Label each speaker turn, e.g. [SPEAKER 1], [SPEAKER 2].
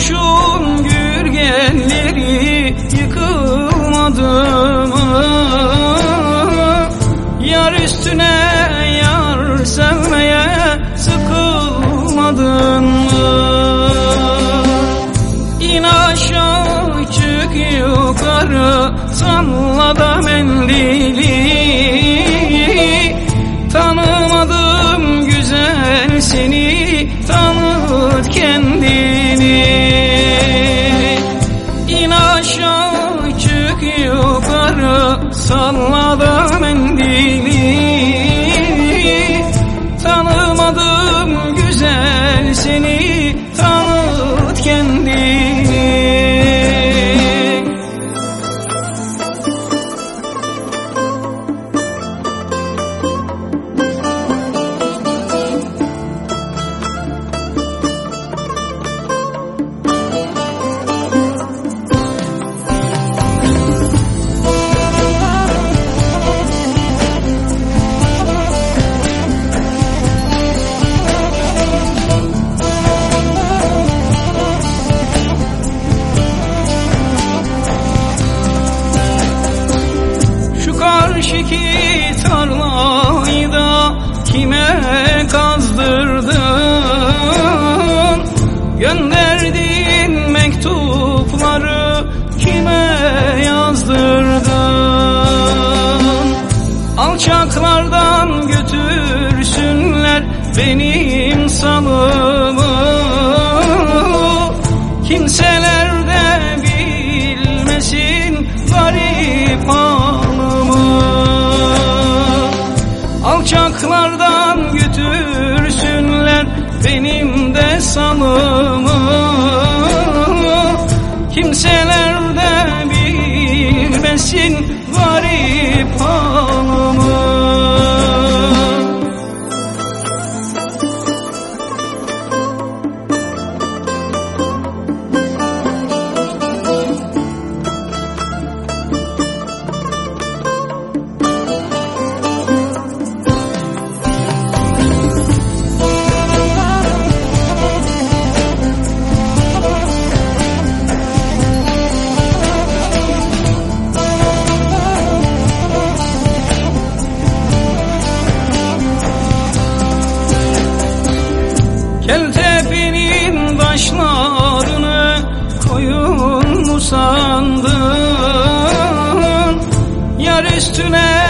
[SPEAKER 1] Kuşun gürgenleri yıkılmadı mı? Yar üstüne yar sevmeye sıkılmadın mı? İn aşağı çık yukarı salla da mendili yukarı benim salımı Kimseler de bilmesin garip halımı Alçaklardan götürsünler benim de salımı Kimseler de bilmesin garip halımı Keltepe'nin taşlarını koyun mu sandın? Yar üstüne